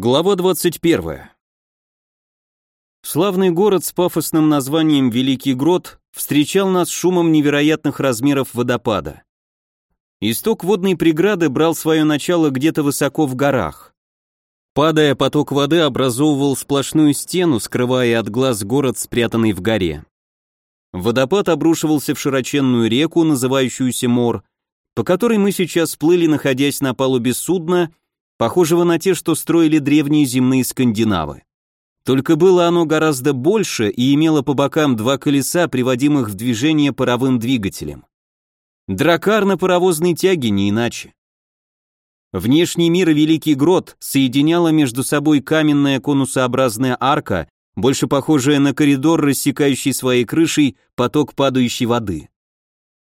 Глава 21. Славный город с пафосным названием Великий Грот встречал нас шумом невероятных размеров водопада. Исток водной преграды брал свое начало где-то высоко в горах. Падая, поток воды образовывал сплошную стену, скрывая от глаз город, спрятанный в горе. Водопад обрушивался в широченную реку, называющуюся Мор, по которой мы сейчас плыли, находясь на палубе судна, похожего на те, что строили древние земные скандинавы. Только было оно гораздо больше и имело по бокам два колеса, приводимых в движение паровым двигателем. Дракар на паровозной тяге не иначе. Внешний мир и Великий Грот соединяла между собой каменная конусообразная арка, больше похожая на коридор, рассекающий своей крышей поток падающей воды.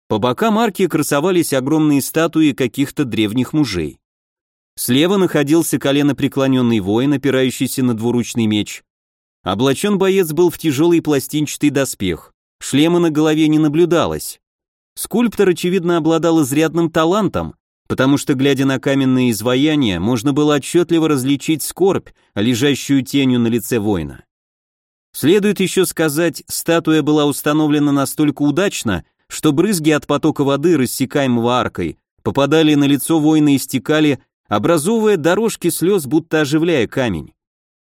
По бокам арки красовались огромные статуи каких-то древних мужей. Слева находился коленопреклоненный воин, опирающийся на двуручный меч. Облачен боец был в тяжелый пластинчатый доспех. Шлема на голове не наблюдалось. Скульптор, очевидно, обладал изрядным талантом, потому что, глядя на каменные изваяния, можно было отчетливо различить скорбь, лежащую тенью на лице воина. Следует еще сказать, статуя была установлена настолько удачно, что брызги от потока воды, рассекаемого аркой, попадали на лицо воина и стекали образовывая дорожки слез, будто оживляя камень.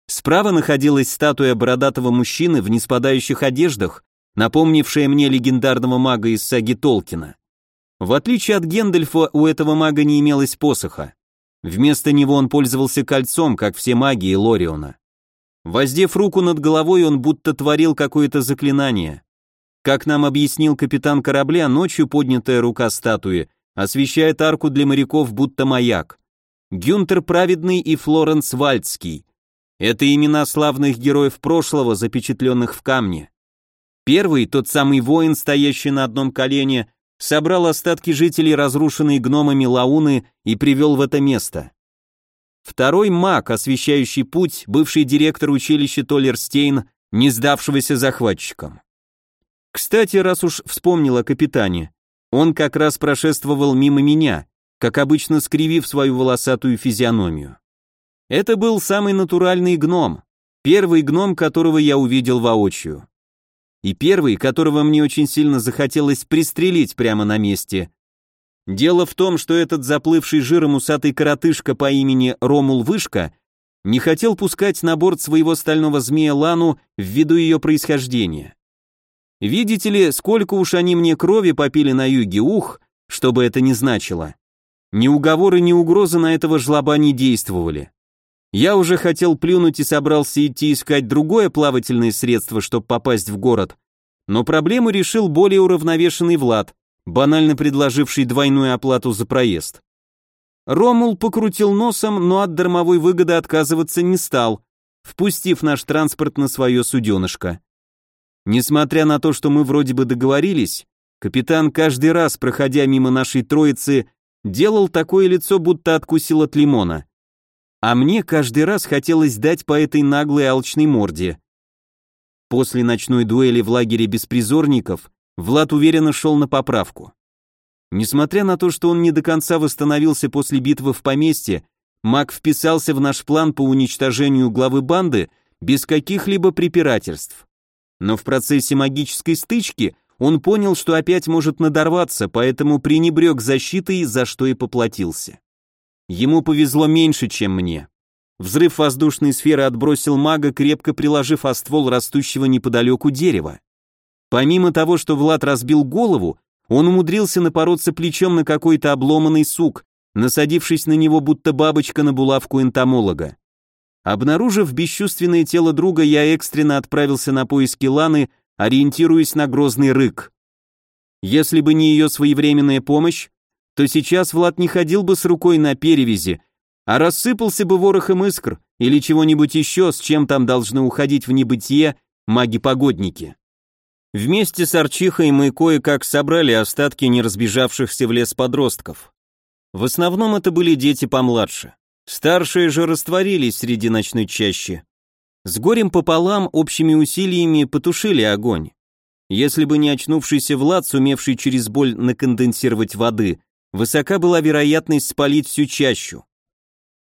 Справа находилась статуя бородатого мужчины в неспадающих одеждах, напомнившая мне легендарного мага из саги Толкина. В отличие от Гендальфа, у этого мага не имелось посоха. Вместо него он пользовался кольцом, как все маги Лориона. Воздев руку над головой, он будто творил какое-то заклинание. Как нам объяснил капитан корабля, ночью поднятая рука статуи освещает арку для моряков будто маяк. Гюнтер Праведный и Флоренс Вальдский. Это имена славных героев прошлого, запечатленных в камне. Первый, тот самый воин, стоящий на одном колене, собрал остатки жителей разрушенной гномами Лауны и привел в это место. Второй маг, освещающий путь, бывший директор училища Толлерстейн, не сдавшегося захватчикам. Кстати, раз уж вспомнил о капитане, он как раз прошествовал мимо меня, как обычно скривив свою волосатую физиономию. Это был самый натуральный гном, первый гном, которого я увидел воочию. И первый, которого мне очень сильно захотелось пристрелить прямо на месте. Дело в том, что этот заплывший жиром усатый коротышка по имени Ромул Вышка не хотел пускать на борт своего стального змея Лану ввиду ее происхождения. Видите ли, сколько уж они мне крови попили на юге, ух, что бы это ни значило. Ни уговоры, ни угрозы на этого жлоба не действовали. Я уже хотел плюнуть и собрался идти искать другое плавательное средство, чтобы попасть в город, но проблему решил более уравновешенный Влад, банально предложивший двойную оплату за проезд. Ромул покрутил носом, но от дармовой выгоды отказываться не стал, впустив наш транспорт на свое суденышко. Несмотря на то, что мы вроде бы договорились, капитан каждый раз, проходя мимо нашей троицы, делал такое лицо, будто откусил от лимона. А мне каждый раз хотелось дать по этой наглой алчной морде. После ночной дуэли в лагере беспризорников Влад уверенно шел на поправку. Несмотря на то, что он не до конца восстановился после битвы в поместье, маг вписался в наш план по уничтожению главы банды без каких-либо препирательств. Но в процессе магической стычки он понял, что опять может надорваться, поэтому пренебрег защитой, за что и поплатился. Ему повезло меньше, чем мне. Взрыв воздушной сферы отбросил мага, крепко приложив о ствол растущего неподалеку дерева. Помимо того, что Влад разбил голову, он умудрился напороться плечом на какой-то обломанный сук, насадившись на него будто бабочка на булавку энтомолога. Обнаружив бесчувственное тело друга, я экстренно отправился на поиски Ланы, ориентируясь на грозный рык. Если бы не ее своевременная помощь, то сейчас Влад не ходил бы с рукой на перевязи, а рассыпался бы ворохом искр или чего-нибудь еще, с чем там должны уходить в небытие маги-погодники. Вместе с Арчихой мы кое-как собрали остатки неразбежавшихся в лес подростков. В основном это были дети помладше. Старшие же растворились среди ночной чащи. С горем пополам общими усилиями потушили огонь. Если бы не очнувшийся Влад, сумевший через боль наконденсировать воды, высока была вероятность спалить всю чащу.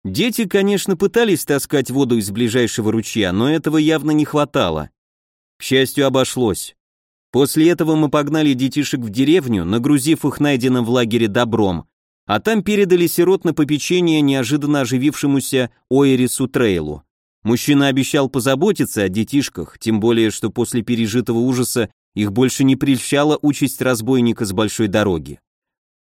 Дети, конечно, пытались таскать воду из ближайшего ручья, но этого явно не хватало. К счастью, обошлось. После этого мы погнали детишек в деревню, нагрузив их найденным в лагере добром, а там передали сирот на попечение неожиданно оживившемуся Оэрису Трейлу. Мужчина обещал позаботиться о детишках, тем более, что после пережитого ужаса их больше не прельщала участь разбойника с большой дороги.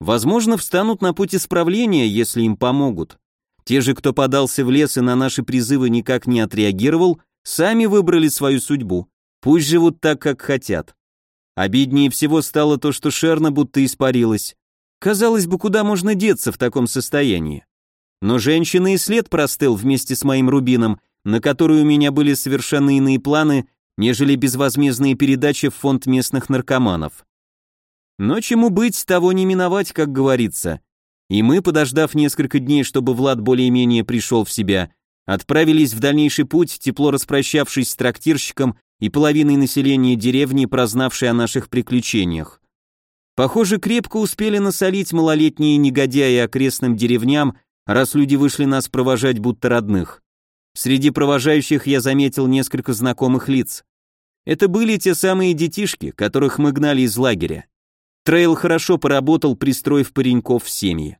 Возможно, встанут на путь исправления, если им помогут. Те же, кто подался в лес и на наши призывы никак не отреагировал, сами выбрали свою судьбу. Пусть живут так, как хотят. Обиднее всего стало то, что Шерна будто испарилась. Казалось бы, куда можно деться в таком состоянии? Но женщина и след простыл вместе с моим рубином, на который у меня были совершенно иные планы, нежели безвозмездные передачи в фонд местных наркоманов. Но чему быть, того не миновать, как говорится. И мы, подождав несколько дней, чтобы Влад более-менее пришел в себя, отправились в дальнейший путь, тепло распрощавшись с трактирщиком и половиной населения деревни, прознавшей о наших приключениях. Похоже, крепко успели насолить малолетние негодяи окрестным деревням, раз люди вышли нас провожать будто родных. Среди провожающих я заметил несколько знакомых лиц. Это были те самые детишки, которых мы гнали из лагеря. Трейл хорошо поработал, пристроив пареньков в семьи.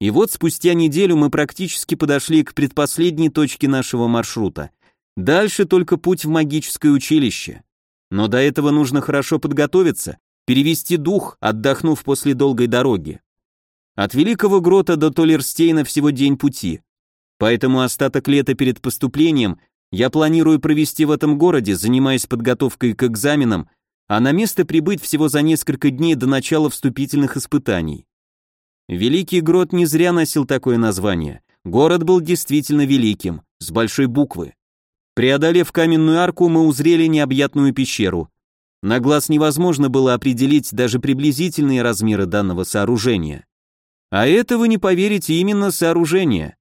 И вот спустя неделю мы практически подошли к предпоследней точке нашего маршрута. Дальше только путь в магическое училище. Но до этого нужно хорошо подготовиться, перевести дух, отдохнув после долгой дороги. От Великого Грота до Толерстейна всего день пути. Поэтому остаток лета перед поступлением я планирую провести в этом городе, занимаясь подготовкой к экзаменам, а на место прибыть всего за несколько дней до начала вступительных испытаний. Великий Грот не зря носил такое название. Город был действительно великим, с большой буквы. Преодолев каменную арку, мы узрели необъятную пещеру. На глаз невозможно было определить даже приблизительные размеры данного сооружения. А это, вы не поверите, именно сооружение.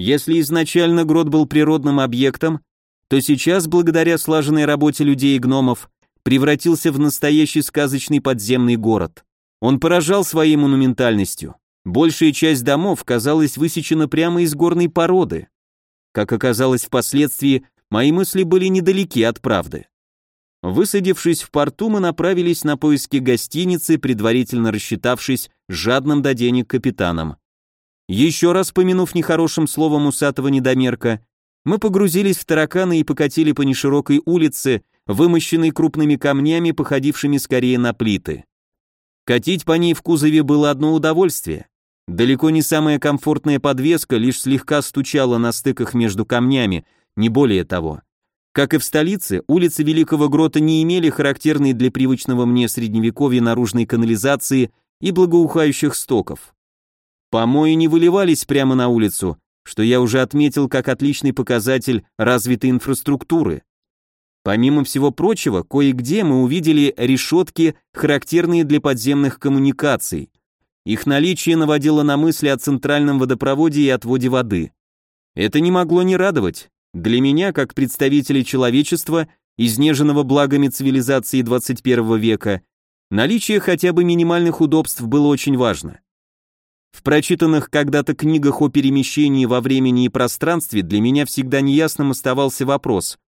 Если изначально грот был природным объектом, то сейчас, благодаря слаженной работе людей и гномов, превратился в настоящий сказочный подземный город. Он поражал своей монументальностью. Большая часть домов казалась высечена прямо из горной породы. Как оказалось впоследствии, мои мысли были недалеки от правды. Высадившись в порту, мы направились на поиски гостиницы, предварительно рассчитавшись жадным до денег капитаном. Еще раз помянув нехорошим словом усатого недомерка, мы погрузились в тараканы и покатили по неширокой улице, вымощенной крупными камнями, походившими скорее на плиты. Катить по ней в кузове было одно удовольствие. Далеко не самая комфортная подвеска лишь слегка стучала на стыках между камнями, не более того. Как и в столице, улицы Великого Грота не имели характерной для привычного мне средневековья наружной канализации и благоухающих стоков. Помои не выливались прямо на улицу, что я уже отметил как отличный показатель развитой инфраструктуры. Помимо всего прочего, кое-где мы увидели решетки, характерные для подземных коммуникаций. Их наличие наводило на мысли о центральном водопроводе и отводе воды. Это не могло не радовать. Для меня, как представителя человечества, изнеженного благами цивилизации 21 века, наличие хотя бы минимальных удобств было очень важно. В прочитанных когда-то книгах о перемещении во времени и пространстве для меня всегда неясным оставался вопрос,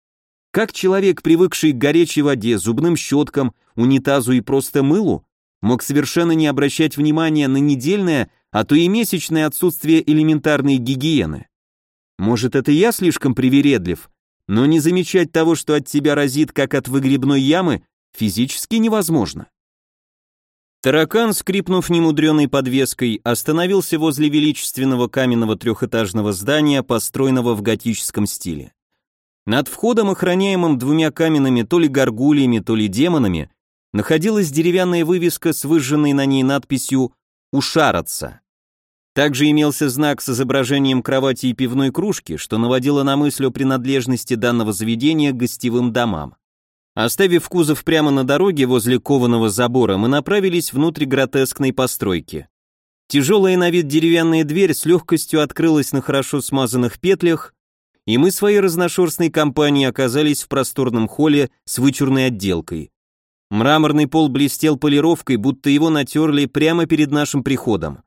как человек, привыкший к горячей воде, зубным щеткам, унитазу и просто мылу, мог совершенно не обращать внимания на недельное, а то и месячное отсутствие элементарной гигиены? Может, это я слишком привередлив, но не замечать того, что от тебя разит, как от выгребной ямы, физически невозможно. Таракан, скрипнув немудреной подвеской, остановился возле величественного каменного трехэтажного здания, построенного в готическом стиле. Над входом, охраняемым двумя каменными то ли горгульями, то ли демонами, находилась деревянная вывеска с выжженной на ней надписью «Ушараться». Также имелся знак с изображением кровати и пивной кружки, что наводило на мысль о принадлежности данного заведения к гостевым домам. Оставив кузов прямо на дороге возле кованого забора, мы направились внутрь гротескной постройки. Тяжелая на вид деревянная дверь с легкостью открылась на хорошо смазанных петлях, и мы своей разношерстной компанией оказались в просторном холле с вычурной отделкой. Мраморный пол блестел полировкой, будто его натерли прямо перед нашим приходом.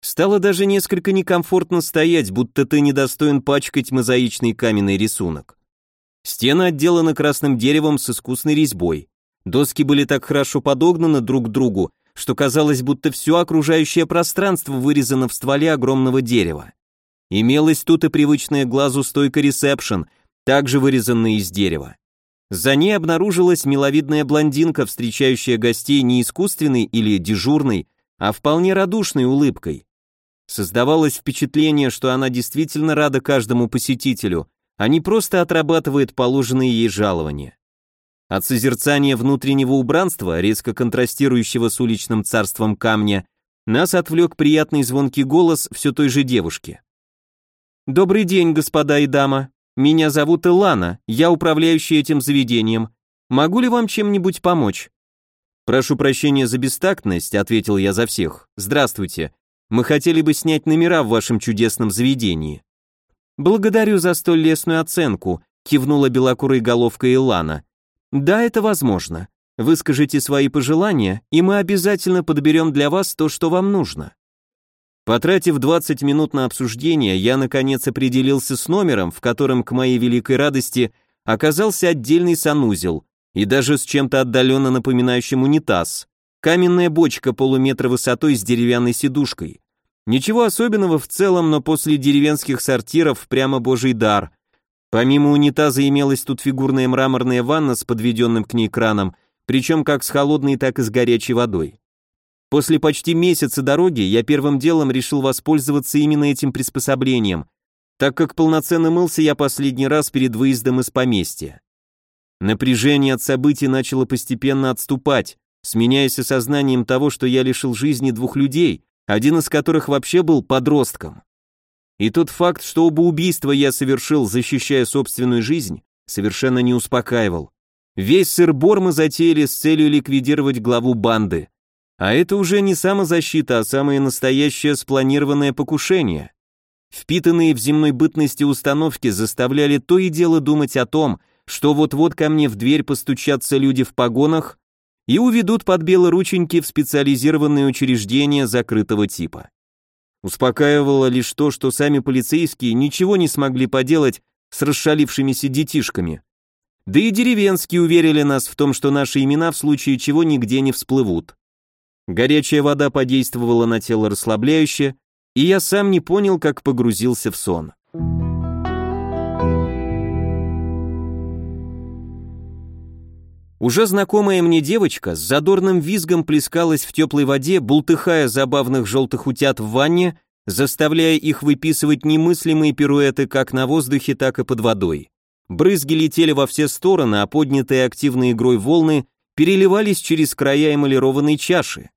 Стало даже несколько некомфортно стоять, будто ты недостоин пачкать мозаичный каменный рисунок. Стены отделаны красным деревом с искусной резьбой. Доски были так хорошо подогнаны друг к другу, что казалось, будто все окружающее пространство вырезано в стволе огромного дерева. Имелась тут и привычная глазу стойка ресепшн, также вырезанная из дерева. За ней обнаружилась миловидная блондинка, встречающая гостей не искусственной или дежурной, а вполне радушной улыбкой. Создавалось впечатление, что она действительно рада каждому посетителю, а не просто отрабатывает положенные ей жалования. От созерцания внутреннего убранства, резко контрастирующего с уличным царством камня, нас отвлек приятный звонкий голос все той же девушки. «Добрый день, господа и дама. Меня зовут Илана, я управляющий этим заведением. Могу ли вам чем-нибудь помочь?» «Прошу прощения за бестактность», — ответил я за всех. «Здравствуйте. Мы хотели бы снять номера в вашем чудесном заведении». «Благодарю за столь лестную оценку», — кивнула белокурой головкой Илана. «Да, это возможно. Выскажите свои пожелания, и мы обязательно подберем для вас то, что вам нужно». Потратив 20 минут на обсуждение, я наконец определился с номером, в котором, к моей великой радости, оказался отдельный санузел, и даже с чем-то отдаленно напоминающим унитаз. Каменная бочка полуметра высотой с деревянной сидушкой. Ничего особенного в целом, но после деревенских сортиров прямо божий дар. Помимо унитаза имелась тут фигурная мраморная ванна с подведенным к ней краном, причем как с холодной, так и с горячей водой. После почти месяца дороги я первым делом решил воспользоваться именно этим приспособлением, так как полноценно мылся я последний раз перед выездом из поместья. Напряжение от событий начало постепенно отступать, сменяясь осознанием того, что я лишил жизни двух людей, один из которых вообще был подростком. И тот факт, что оба убийства я совершил, защищая собственную жизнь, совершенно не успокаивал. Весь сыр-бор мы затеяли с целью ликвидировать главу банды. А это уже не самозащита, а самое настоящее спланированное покушение. Впитанные в земной бытности установки заставляли то и дело думать о том, что вот-вот ко мне в дверь постучатся люди в погонах и уведут под белорученьки в специализированные учреждения закрытого типа. Успокаивало лишь то, что сами полицейские ничего не смогли поделать с расшалившимися детишками. Да и деревенские уверили нас в том, что наши имена в случае чего нигде не всплывут. Горячая вода подействовала на тело расслабляюще, и я сам не понял, как погрузился в сон. Уже знакомая мне девочка с задорным визгом плескалась в теплой воде, бултыхая забавных желтых утят в ванне, заставляя их выписывать немыслимые пируэты как на воздухе, так и под водой. Брызги летели во все стороны, а поднятые активной игрой волны переливались через края эмалированной чаши.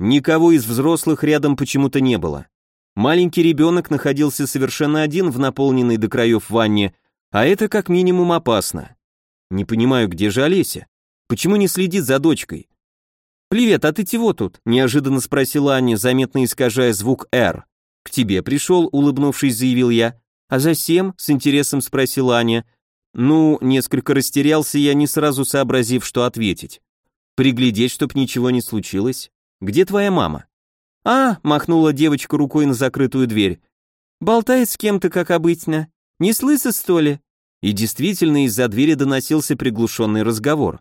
Никого из взрослых рядом почему-то не было. Маленький ребенок находился совершенно один в наполненной до краев ванне, а это как минимум опасно. Не понимаю, где же Олеся? Почему не следит за дочкой? «Привет, а ты чего тут?» – неожиданно спросила Аня, заметно искажая звук «Р». «К тебе пришел», – улыбнувшись, заявил я. «А засем?» – с интересом спросила Аня. Ну, несколько растерялся я, не сразу сообразив, что ответить. Приглядеть, чтоб ничего не случилось. Где твоя мама? А, махнула девочка рукой на закрытую дверь. Болтает с кем-то, как обычно. Не слышишь, что ли? И действительно из-за двери доносился приглушенный разговор.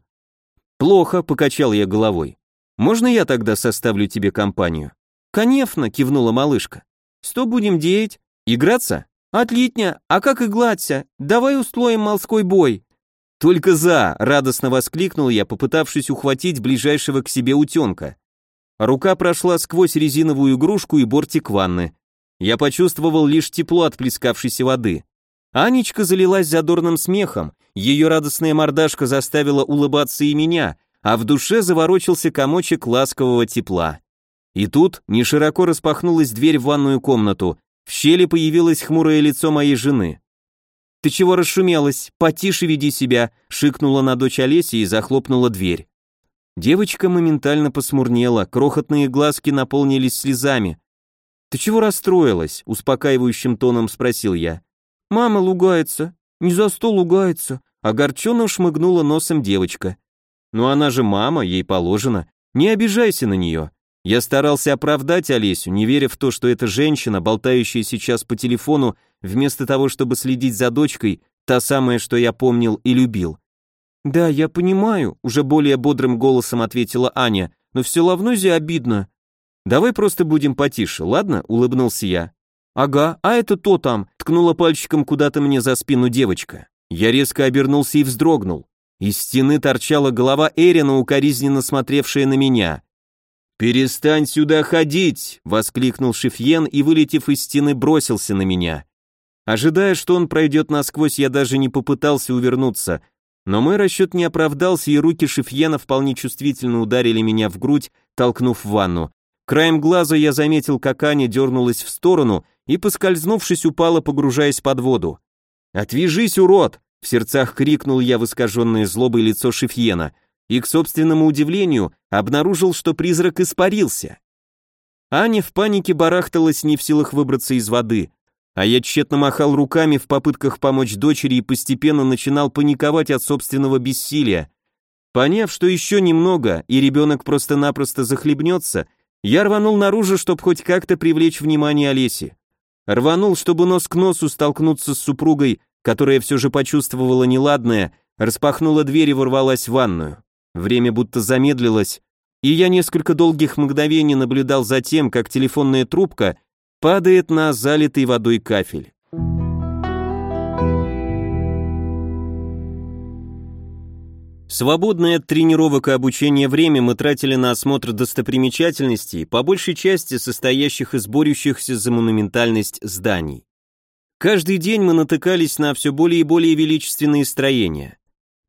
«Плохо», — покачал я головой. «Можно я тогда составлю тебе компанию?» «Конечно», — кивнула малышка. «Что будем делать? Играться?» «Отлитня, а как и? Давай устроим морской бой!» «Только за!» — радостно воскликнул я, попытавшись ухватить ближайшего к себе утенка. Рука прошла сквозь резиновую игрушку и бортик ванны. Я почувствовал лишь тепло от плескавшейся воды. Анечка залилась задорным смехом, ее радостная мордашка заставила улыбаться и меня, а в душе заворочился комочек ласкового тепла. И тут не широко распахнулась дверь в ванную комнату, в щели появилось хмурое лицо моей жены. «Ты чего расшумелась? Потише веди себя!» — шикнула на дочь Олеси и захлопнула дверь. Девочка моментально посмурнела, крохотные глазки наполнились слезами. «Ты чего расстроилась?» — успокаивающим тоном спросил я. «Мама лугается, не за стол лугается», — огорченно шмыгнула носом девочка. «Ну она же мама, ей положено. Не обижайся на нее. Я старался оправдать Олесю, не веря в то, что эта женщина, болтающая сейчас по телефону, вместо того, чтобы следить за дочкой, та самая, что я помнил и любил. «Да, я понимаю», — уже более бодрым голосом ответила Аня, «но все равно зе обидно». «Давай просто будем потише, ладно?» — улыбнулся я. «Ага, а это то там», — ткнула пальчиком куда-то мне за спину девочка. Я резко обернулся и вздрогнул. Из стены торчала голова Эрина, укоризненно смотревшая на меня. «Перестань сюда ходить!» — воскликнул Шифьен и, вылетев из стены, бросился на меня. Ожидая, что он пройдет насквозь, я даже не попытался увернуться, но мой расчет не оправдался, и руки Шифьена вполне чувствительно ударили меня в грудь, толкнув в ванну. Краем глаза я заметил, как Аня дернулась в сторону и, поскользнувшись, упала, погружаясь под воду. «Отвяжись, урод!» — в сердцах крикнул я в искаженное злобой лицо Шифьена — и, к собственному удивлению, обнаружил, что призрак испарился. Аня в панике барахталась не в силах выбраться из воды, а я тщетно махал руками в попытках помочь дочери и постепенно начинал паниковать от собственного бессилия. Поняв, что еще немного, и ребенок просто-напросто захлебнется, я рванул наружу, чтобы хоть как-то привлечь внимание Олеси. Рванул, чтобы нос к носу столкнуться с супругой, которая все же почувствовала неладное, распахнула дверь и ворвалась в ванную. Время будто замедлилось, и я несколько долгих мгновений наблюдал за тем, как телефонная трубка падает на залитый водой кафель. Свободное от тренировок и обучения время мы тратили на осмотр достопримечательностей, по большей части состоящих из борющихся за монументальность зданий. Каждый день мы натыкались на все более и более величественные строения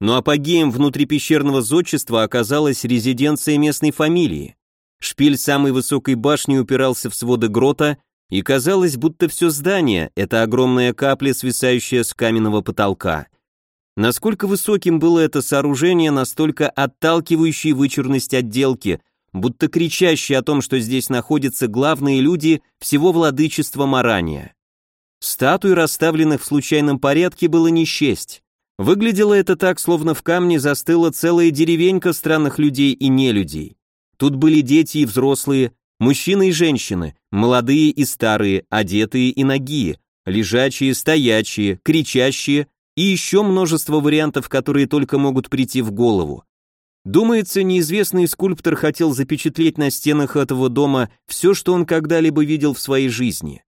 но апогеем внутрипещерного зодчества оказалась резиденция местной фамилии. Шпиль самой высокой башни упирался в своды грота, и казалось, будто все здание — это огромная капля, свисающая с каменного потолка. Насколько высоким было это сооружение, настолько отталкивающей вычурность отделки, будто кричащий о том, что здесь находятся главные люди всего владычества Марания. Статуй, расставленных в случайном порядке, было не счесть. Выглядело это так, словно в камне застыла целая деревенька странных людей и нелюдей. Тут были дети и взрослые, мужчины и женщины, молодые и старые, одетые и нагие, лежачие, стоячие, кричащие и еще множество вариантов, которые только могут прийти в голову. Думается, неизвестный скульптор хотел запечатлеть на стенах этого дома все, что он когда-либо видел в своей жизни.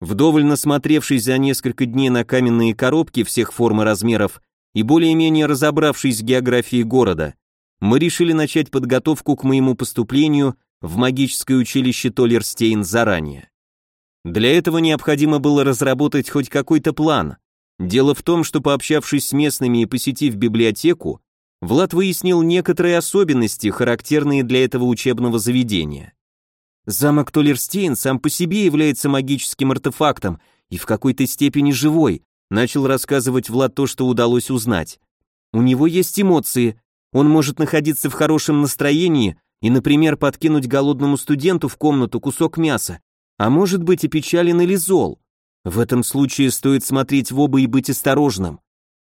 Вдоволь насмотревшись за несколько дней на каменные коробки всех форм и размеров и более-менее разобравшись в географии города, мы решили начать подготовку к моему поступлению в магическое училище Толлерстейн заранее. Для этого необходимо было разработать хоть какой-то план. Дело в том, что пообщавшись с местными и посетив библиотеку, Влад выяснил некоторые особенности, характерные для этого учебного заведения. Замок Толерстейн сам по себе является магическим артефактом и в какой-то степени живой, начал рассказывать Влад то, что удалось узнать. У него есть эмоции, он может находиться в хорошем настроении и, например, подкинуть голодному студенту в комнату кусок мяса, а может быть и печален или зол. В этом случае стоит смотреть в оба и быть осторожным.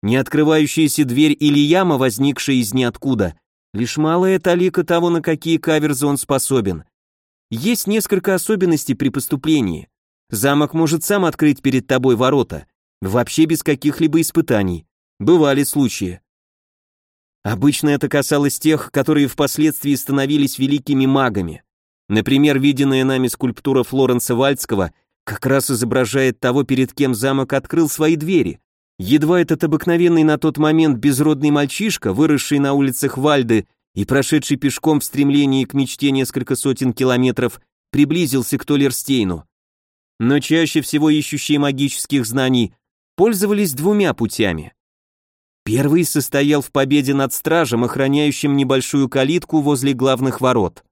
Не открывающаяся дверь или яма, возникшая из ниоткуда, лишь малая талика того, на какие каверзы он способен. Есть несколько особенностей при поступлении. Замок может сам открыть перед тобой ворота, вообще без каких-либо испытаний. Бывали случаи. Обычно это касалось тех, которые впоследствии становились великими магами. Например, виденная нами скульптура Флоренса Вальцкого как раз изображает того, перед кем замок открыл свои двери. Едва этот обыкновенный на тот момент безродный мальчишка, выросший на улицах Вальды и прошедший пешком в стремлении к мечте несколько сотен километров, приблизился к Толерстейну. Но чаще всего ищущие магических знаний пользовались двумя путями. Первый состоял в победе над стражем, охраняющим небольшую калитку возле главных ворот.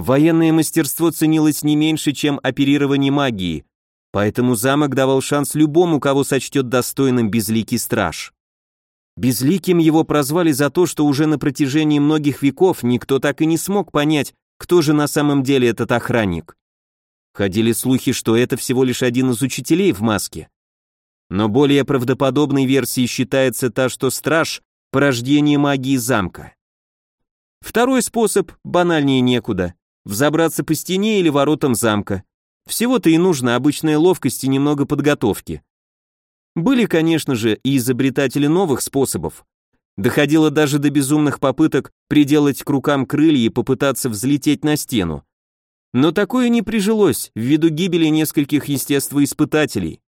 Военное мастерство ценилось не меньше, чем оперирование магии, поэтому замок давал шанс любому, кого сочтет достойным безликий страж. Безликим его прозвали за то, что уже на протяжении многих веков никто так и не смог понять, кто же на самом деле этот охранник. Ходили слухи, что это всего лишь один из учителей в маске. Но более правдоподобной версией считается та, что страж – порождение магии замка. Второй способ банальнее некуда. Взобраться по стене или воротам замка. Всего-то и нужно обычная ловкость и немного подготовки. Были, конечно же, и изобретатели новых способов. Доходило даже до безумных попыток приделать к рукам крылья и попытаться взлететь на стену. Но такое не прижилось ввиду гибели нескольких естествоиспытателей.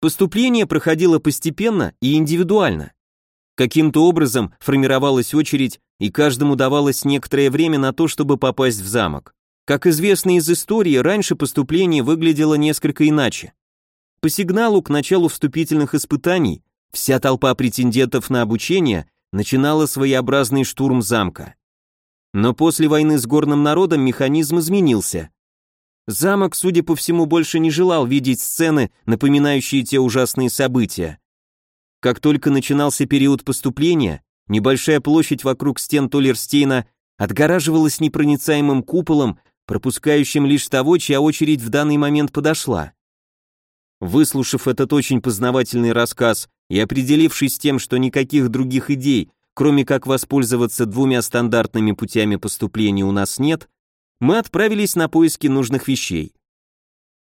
Поступление проходило постепенно и индивидуально. Каким-то образом формировалась очередь, и каждому давалось некоторое время на то, чтобы попасть в замок. Как известно из истории, раньше поступление выглядело несколько иначе. По сигналу к началу вступительных испытаний вся толпа претендентов на обучение начинала своеобразный штурм замка. Но после войны с горным народом механизм изменился. Замок, судя по всему, больше не желал видеть сцены, напоминающие те ужасные события. Как только начинался период поступления, небольшая площадь вокруг стен Толерстейна отгораживалась непроницаемым куполом, пропускающим лишь того, чья очередь в данный момент подошла. Выслушав этот очень познавательный рассказ и определившись с тем, что никаких других идей, кроме как воспользоваться двумя стандартными путями поступления у нас нет, мы отправились на поиски нужных вещей.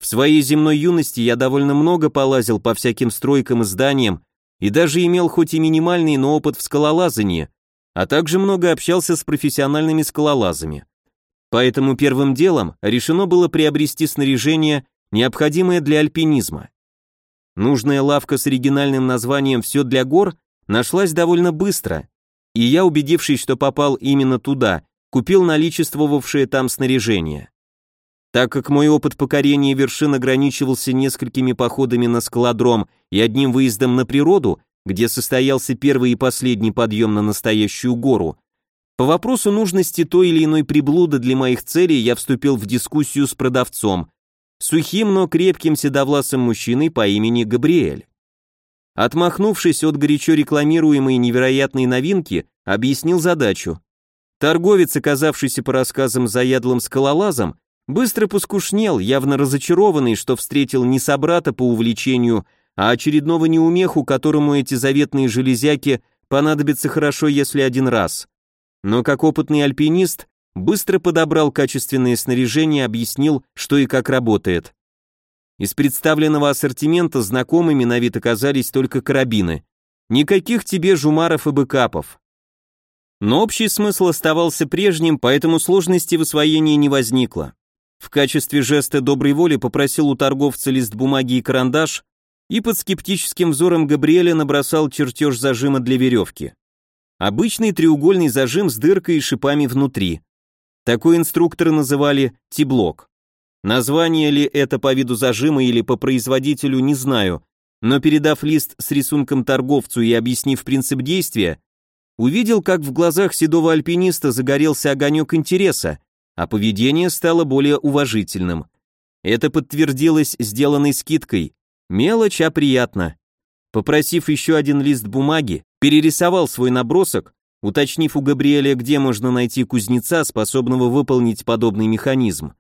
В своей земной юности я довольно много полазил по всяким стройкам и зданиям и даже имел хоть и минимальный, но опыт в скалолазании, а также много общался с профессиональными скалолазами. Поэтому первым делом решено было приобрести снаряжение необходимое для альпинизма. Нужная лавка с оригинальным названием «Все для гор» нашлась довольно быстро, и я, убедившись, что попал именно туда, купил наличествовавшее там снаряжение. Так как мой опыт покорения вершин ограничивался несколькими походами на скалодром и одним выездом на природу, где состоялся первый и последний подъем на настоящую гору, по вопросу нужности той или иной приблуды для моих целей я вступил в дискуссию с продавцом, сухим, но крепким седовласым мужчиной по имени Габриэль. Отмахнувшись от горячо рекламируемой невероятной новинки, объяснил задачу. Торговец, оказавшийся по рассказам заядлым скалолазом, быстро поскушнел, явно разочарованный, что встретил не собрата по увлечению, а очередного неумеху, которому эти заветные железяки понадобятся хорошо, если один раз. Но как опытный альпинист, быстро подобрал качественное снаряжение, объяснил, что и как работает. Из представленного ассортимента знакомыми на вид оказались только карабины. Никаких тебе жумаров и бэкапов. Но общий смысл оставался прежним, поэтому сложности в освоении не возникло. В качестве жеста доброй воли попросил у торговца лист бумаги и карандаш и под скептическим взором Габриэля набросал чертеж зажима для веревки. Обычный треугольный зажим с дыркой и шипами внутри. Такой инструкторы называли T-блок. Название ли это по виду зажима или по производителю, не знаю, но передав лист с рисунком торговцу и объяснив принцип действия, увидел, как в глазах седого альпиниста загорелся огонек интереса, а поведение стало более уважительным. Это подтвердилось сделанной скидкой. Мелочь, а приятно. Попросив еще один лист бумаги, перерисовал свой набросок, уточнив у Габриэля, где можно найти кузнеца, способного выполнить подобный механизм.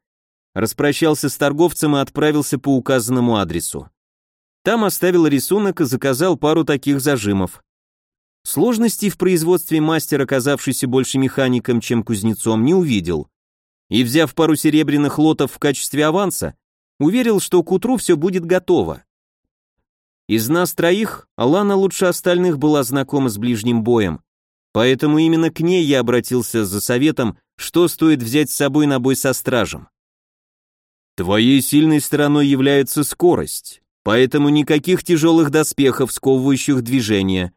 Распрощался с торговцем и отправился по указанному адресу. Там оставил рисунок и заказал пару таких зажимов. Сложностей в производстве мастер, оказавшийся больше механиком, чем кузнецом, не увидел. И, взяв пару серебряных лотов в качестве аванса, уверил, что к утру все будет готово. Из нас троих Алана лучше остальных была знакома с ближним боем, Поэтому именно к ней я обратился за советом, что стоит взять с собой на бой со стражем. Твоей сильной стороной является скорость, поэтому никаких тяжелых доспехов, сковывающих движение.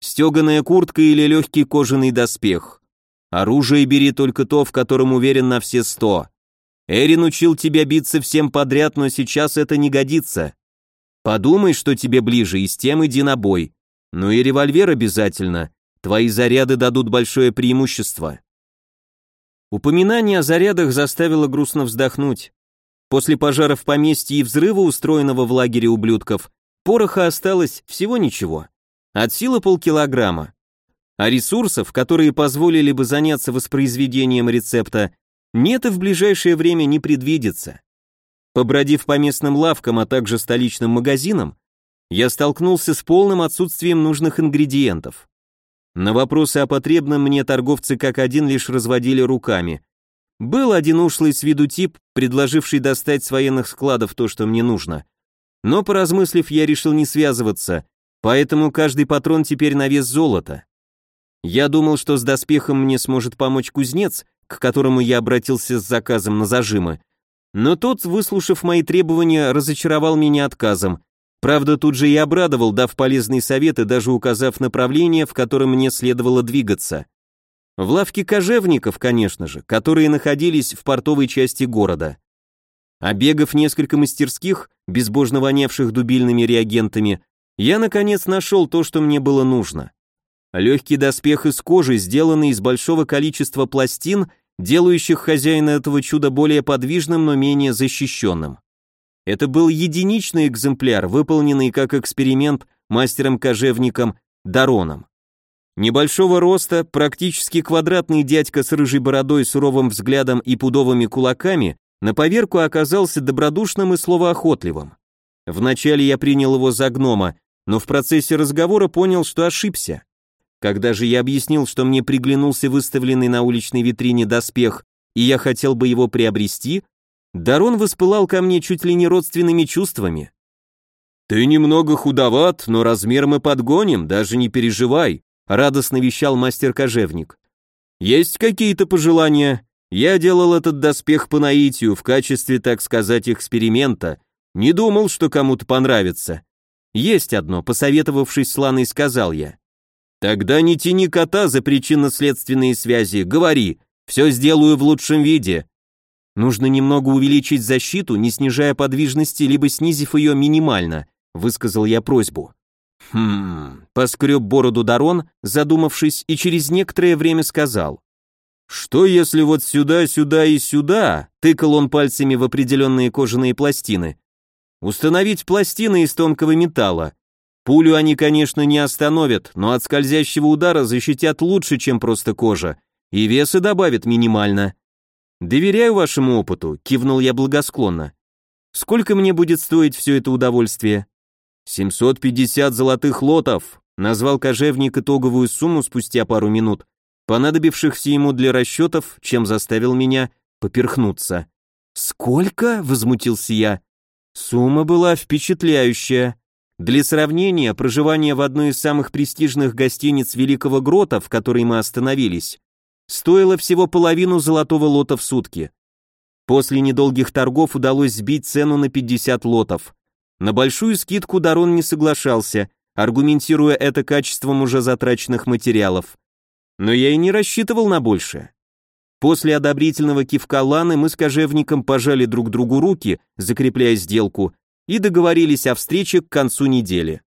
Стеганая куртка или легкий кожаный доспех. Оружие бери только то, в котором уверен на все сто. Эрин учил тебя биться всем подряд, но сейчас это не годится. Подумай, что тебе ближе, и с тем иди на бой. Ну и револьвер обязательно. Твои заряды дадут большое преимущество. Упоминание о зарядах заставило грустно вздохнуть. После пожара в поместье и взрыва, устроенного в лагере ублюдков, пороха осталось всего ничего. От силы полкилограмма. А ресурсов, которые позволили бы заняться воспроизведением рецепта, нет и в ближайшее время не предвидится. Побродив по местным лавкам, а также столичным магазинам, я столкнулся с полным отсутствием нужных ингредиентов. На вопросы о потребном мне торговцы как один лишь разводили руками. Был один ушлый с виду тип, предложивший достать с военных складов то, что мне нужно. Но поразмыслив, я решил не связываться, поэтому каждый патрон теперь на вес золота. Я думал, что с доспехом мне сможет помочь кузнец, к которому я обратился с заказом на зажимы, но тот, выслушав мои требования, разочаровал меня отказом. Правда, тут же и обрадовал, дав полезный совет и даже указав направление, в котором мне следовало двигаться. В лавке кожевников, конечно же, которые находились в портовой части города. Обегав несколько мастерских, безбожно вонявших дубильными реагентами, я, наконец, нашел то, что мне было нужно. Легкий доспех из кожи, сделанный из большого количества пластин, делающих хозяина этого чуда более подвижным, но менее защищенным. Это был единичный экземпляр, выполненный как эксперимент мастером-кожевником Дароном. Небольшого роста, практически квадратный дядька с рыжей бородой, суровым взглядом и пудовыми кулаками на поверку оказался добродушным и словоохотливым. Вначале я принял его за гнома, но в процессе разговора понял, что ошибся. Когда же я объяснил, что мне приглянулся выставленный на уличной витрине доспех, и я хотел бы его приобрести, Дарон воспылал ко мне чуть ли не родственными чувствами. «Ты немного худоват, но размер мы подгоним, даже не переживай», радостно вещал мастер-кожевник. «Есть какие-то пожелания? Я делал этот доспех по наитию, в качестве, так сказать, эксперимента. Не думал, что кому-то понравится. Есть одно, посоветовавшись с Ланой, сказал я. Тогда не тяни кота за причинно-следственные связи, говори, все сделаю в лучшем виде. Нужно немного увеличить защиту, не снижая подвижности, либо снизив ее минимально, высказал я просьбу. Хм, поскреб бороду Дарон, задумавшись, и через некоторое время сказал. Что если вот сюда, сюда и сюда, тыкал он пальцами в определенные кожаные пластины, установить пластины из тонкого металла. Пулю они, конечно, не остановят, но от скользящего удара защитят лучше, чем просто кожа, и веса добавят минимально. Доверяю вашему опыту, кивнул я благосклонно. Сколько мне будет стоить все это удовольствие? 750 золотых лотов, назвал кожевник итоговую сумму спустя пару минут, понадобившихся ему для расчетов, чем заставил меня поперхнуться. «Сколько?» — возмутился я. Сумма была впечатляющая. Для сравнения, проживание в одной из самых престижных гостиниц Великого Грота, в которой мы остановились, стоило всего половину золотого лота в сутки. После недолгих торгов удалось сбить цену на 50 лотов. На большую скидку Дарон не соглашался, аргументируя это качеством уже затраченных материалов. Но я и не рассчитывал на большее. После одобрительного кивка Ланы мы с кожевником пожали друг другу руки, закрепляя сделку, и договорились о встрече к концу недели.